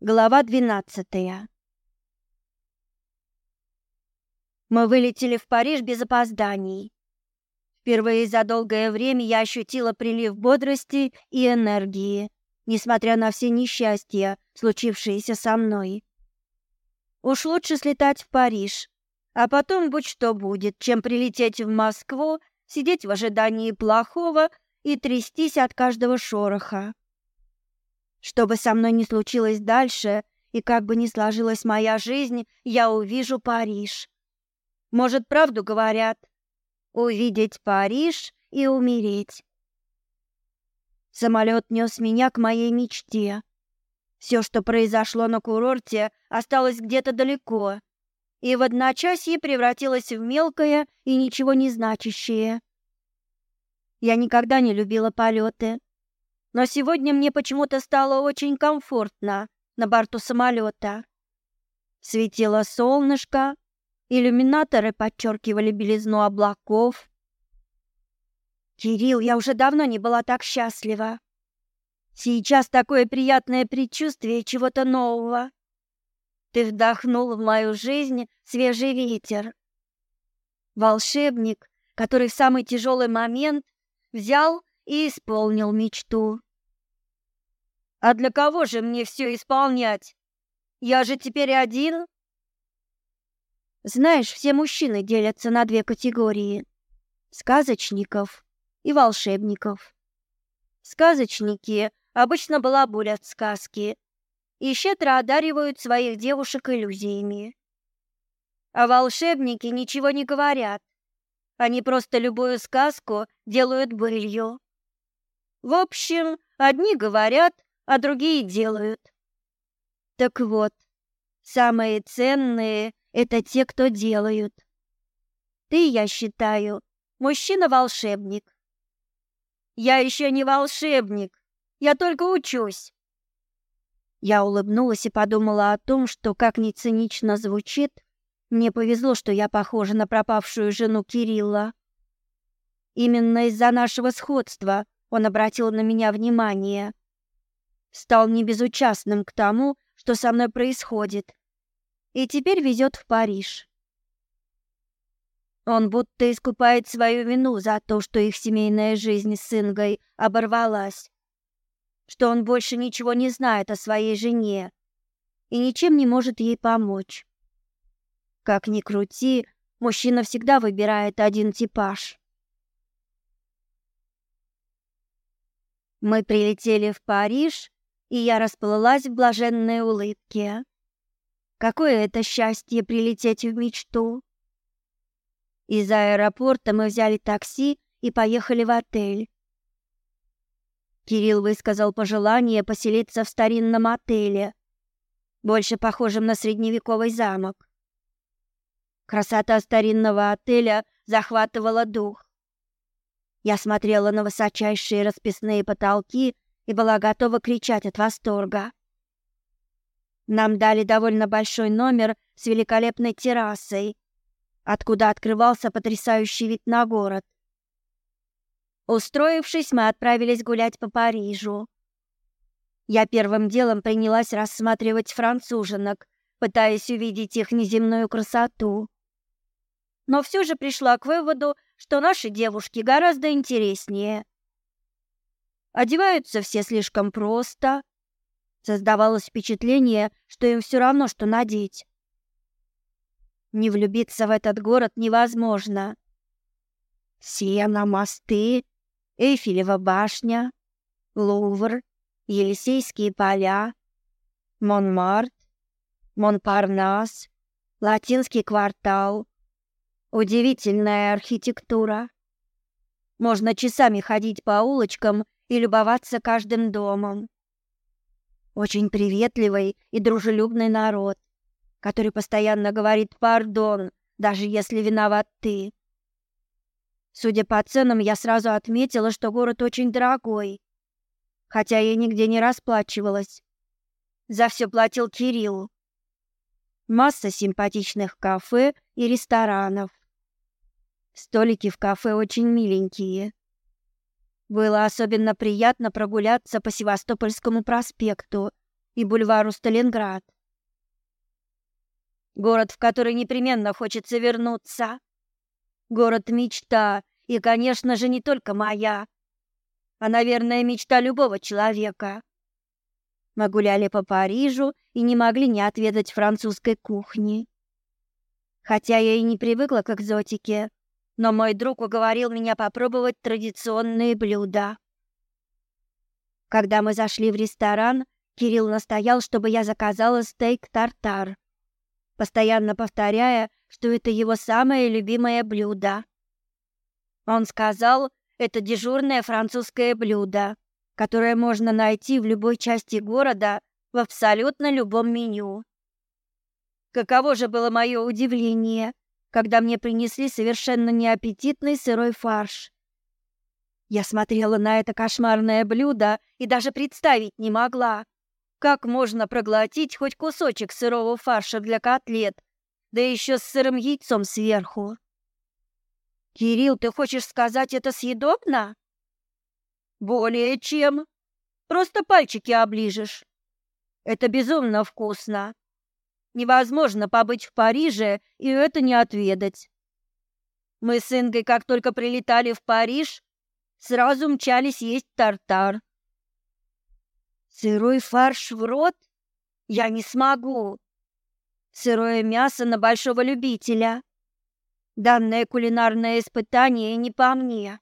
Глава двенадцатая. Мы вылетели в Париж без опозданий. Впервые за долгое время я ощутила прилив бодрости и энергии, несмотря на все несчастья, случившиеся со мной. Уж лучше слетать в Париж, а потом будь что будет, чем прилететь в Москву, сидеть в ожидании плохого и трястись от каждого шороха. Что бы со мной ни случилось дальше, и как бы ни сложилась моя жизнь, я увижу Париж. Может, правду говорят? Увидеть Париж и умереть. Самолет нес меня к моей мечте. Все, что произошло на курорте, осталось где-то далеко, и в одночасье превратилось в мелкое и ничего не значащее. Я никогда не любила полеты но сегодня мне почему-то стало очень комфортно на борту самолета. Светило солнышко, иллюминаторы подчеркивали белизну облаков. Кирилл, я уже давно не была так счастлива. Сейчас такое приятное предчувствие чего-то нового. Ты вдохнул в мою жизнь свежий ветер. Волшебник, который в самый тяжелый момент взял и исполнил мечту. А для кого же мне все исполнять? Я же теперь один. Знаешь, все мужчины делятся на две категории: сказочников и волшебников. Сказочники обычно балабулят сказки и щедро одаривают своих девушек иллюзиями. А волшебники ничего не говорят. Они просто любую сказку делают былью. В общем, одни говорят, а другие делают. Так вот, самые ценные — это те, кто делают. Ты, я считаю, мужчина-волшебник. Я еще не волшебник, я только учусь. Я улыбнулась и подумала о том, что, как ни цинично звучит, мне повезло, что я похожа на пропавшую жену Кирилла. Именно из-за нашего сходства — он обратил на меня внимание. Стал небезучастным к тому, что со мной происходит. И теперь везет в Париж. Он будто искупает свою вину за то, что их семейная жизнь с Ингой оборвалась. Что он больше ничего не знает о своей жене и ничем не может ей помочь. Как ни крути, мужчина всегда выбирает один типаж. Мы прилетели в Париж, и я расплылась в блаженной улыбке. Какое это счастье прилететь в мечту. Из аэропорта мы взяли такси и поехали в отель. Кирилл высказал пожелание поселиться в старинном отеле, больше похожем на средневековый замок. Красота старинного отеля захватывала дух. Я смотрела на высочайшие расписные потолки и была готова кричать от восторга. Нам дали довольно большой номер с великолепной террасой, откуда открывался потрясающий вид на город. Устроившись, мы отправились гулять по Парижу. Я первым делом принялась рассматривать француженок, пытаясь увидеть их неземную красоту. Но все же пришла к выводу, что наши девушки гораздо интереснее. Одеваются все слишком просто. Создавалось впечатление, что им все равно, что надеть. Не влюбиться в этот город невозможно. Сена, мосты, Эйфелева башня, Лувр, Елисейские поля, Монмарт, Монпарнас, Латинский квартал, Удивительная архитектура. Можно часами ходить по улочкам и любоваться каждым домом. Очень приветливый и дружелюбный народ, который постоянно говорит «пардон», даже если виноват ты. Судя по ценам, я сразу отметила, что город очень дорогой, хотя я нигде не расплачивалась. За все платил Кирилл. Масса симпатичных кафе и ресторанов. Столики в кафе очень миленькие. Было особенно приятно прогуляться по Севастопольскому проспекту и бульвару Сталинград. Город, в который непременно хочется вернуться. Город-мечта, и, конечно же, не только моя, а, наверное, мечта любого человека. Мы гуляли по Парижу и не могли не отведать французской кухни. Хотя я и не привыкла к экзотике, но мой друг уговорил меня попробовать традиционные блюда. Когда мы зашли в ресторан, Кирилл настоял, чтобы я заказала стейк-тартар, постоянно повторяя, что это его самое любимое блюдо. Он сказал, это дежурное французское блюдо, которое можно найти в любой части города в абсолютно любом меню. Каково же было мое удивление, когда мне принесли совершенно неаппетитный сырой фарш. Я смотрела на это кошмарное блюдо и даже представить не могла, как можно проглотить хоть кусочек сырого фарша для котлет, да еще с сырым яйцом сверху. Кирилл, ты хочешь сказать, это съедобно? Более чем. Просто пальчики оближешь. Это безумно вкусно. Невозможно побыть в Париже и это не отведать. Мы с Ингой, как только прилетали в Париж, сразу мчались есть тартар. Сырой фарш в рот? Я не смогу. Сырое мясо на большого любителя. Данное кулинарное испытание не по мне.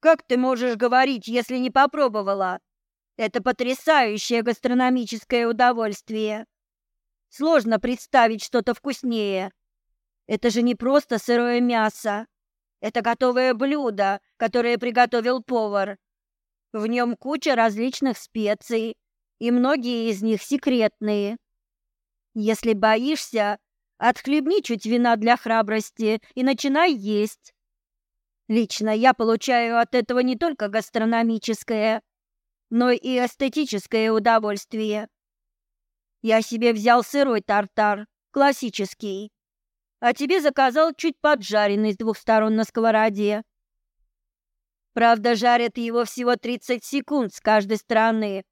Как ты можешь говорить, если не попробовала? Это потрясающее гастрономическое удовольствие. Сложно представить что-то вкуснее. Это же не просто сырое мясо. Это готовое блюдо, которое приготовил повар. В нем куча различных специй, и многие из них секретные. Если боишься, отхлебни чуть вина для храбрости и начинай есть. Лично я получаю от этого не только гастрономическое, но и эстетическое удовольствие. Я себе взял сырой тартар, классический, а тебе заказал чуть поджаренный с двух сторон на сковороде. Правда, жарят его всего 30 секунд с каждой стороны,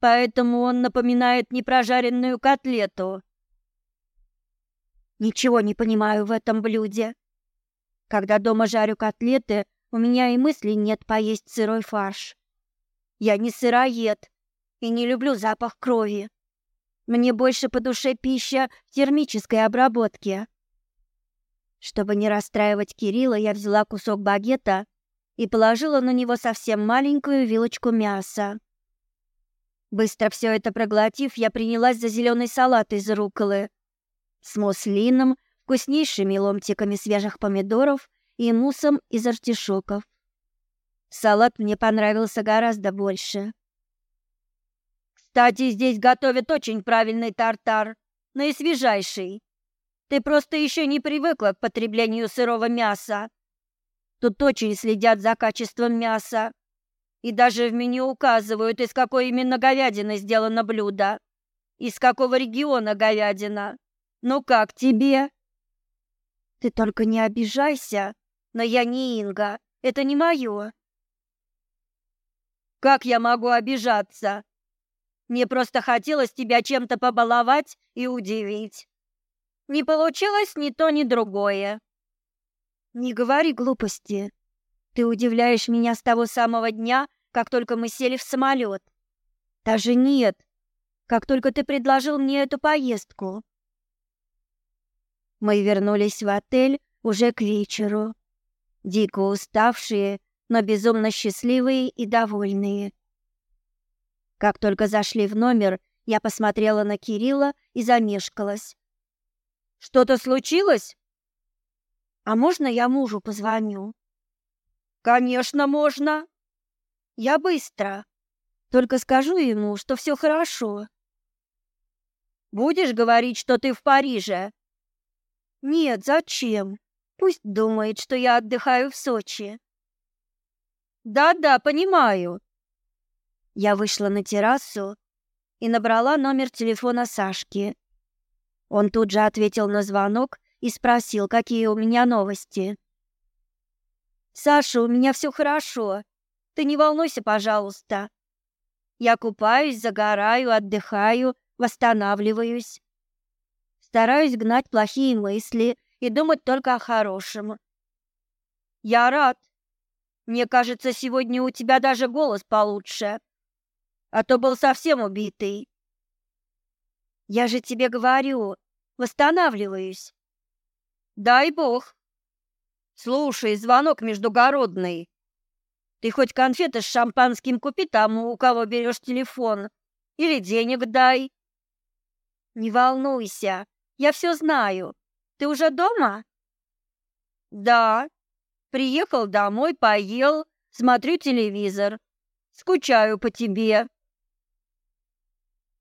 поэтому он напоминает непрожаренную котлету. Ничего не понимаю в этом блюде. Когда дома жарю котлеты, у меня и мысли нет поесть сырой фарш. Я не сыроед и не люблю запах крови. Мне больше по душе пища термической обработке. Чтобы не расстраивать Кирилла, я взяла кусок багета и положила на него совсем маленькую вилочку мяса. Быстро все это проглотив, я принялась за зеленый салат из руколы с муслином, вкуснейшими ломтиками свежих помидоров и муссом из артишоков. Салат мне понравился гораздо больше. Кстати, здесь готовят очень правильный тартар, наисвежайший. Ты просто еще не привыкла к потреблению сырого мяса. Тут очень следят за качеством мяса. И даже в меню указывают, из какой именно говядины сделано блюдо. Из какого региона говядина. Ну как тебе? Ты только не обижайся, но я не Инга. Это не мое. Как я могу обижаться? Мне просто хотелось тебя чем-то побаловать и удивить. Не получилось ни то, ни другое. Не говори глупости. Ты удивляешь меня с того самого дня, как только мы сели в самолет. Даже нет, как только ты предложил мне эту поездку. Мы вернулись в отель уже к вечеру, дико уставшие, но безумно счастливые и довольные. Как только зашли в номер, я посмотрела на Кирилла и замешкалась. Что-то случилось? А можно я мужу позвоню? Конечно, можно. Я быстро. Только скажу ему, что все хорошо. Будешь говорить, что ты в Париже? Нет, зачем? Пусть думает, что я отдыхаю в Сочи. Да-да, понимаю. Я вышла на террасу и набрала номер телефона Сашки. Он тут же ответил на звонок и спросил, какие у меня новости. «Саша, у меня все хорошо. Ты не волнуйся, пожалуйста. Я купаюсь, загораю, отдыхаю, восстанавливаюсь. Стараюсь гнать плохие мысли и думать только о хорошем. Я рад. Мне кажется, сегодня у тебя даже голос получше. А то был совсем убитый. Я же тебе говорю, восстанавливаюсь. Дай бог. Слушай, звонок междугородный. Ты хоть конфеты с шампанским купи тому, у кого берешь телефон, или денег дай. Не волнуйся, я все знаю. Ты уже дома? Да. Приехал домой, поел, смотрю телевизор. Скучаю по тебе.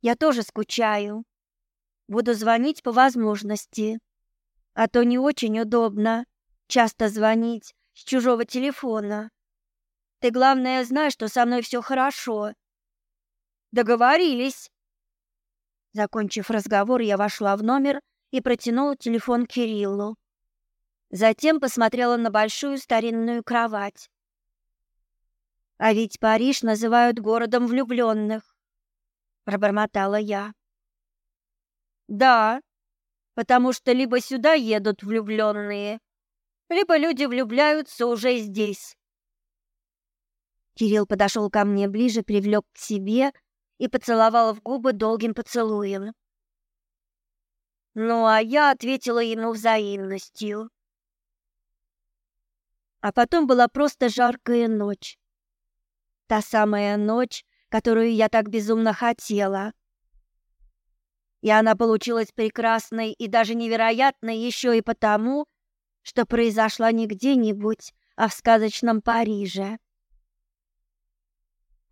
Я тоже скучаю. Буду звонить по возможности. А то не очень удобно часто звонить с чужого телефона. Ты, главное, знаешь, что со мной все хорошо. Договорились. Закончив разговор, я вошла в номер и протянула телефон Кириллу. Затем посмотрела на большую старинную кровать. А ведь Париж называют городом влюбленных, пробормотала я. Да, потому что либо сюда едут влюбленные, либо люди влюбляются уже здесь. Кирилл подошел ко мне ближе, привлек к себе и поцеловал в губы долгим поцелуем. Ну, а я ответила ему взаимностью. А потом была просто жаркая ночь. Та самая ночь, которую я так безумно хотела. И она получилась прекрасной и даже невероятной еще и потому, что произошла не где-нибудь, а в сказочном Париже.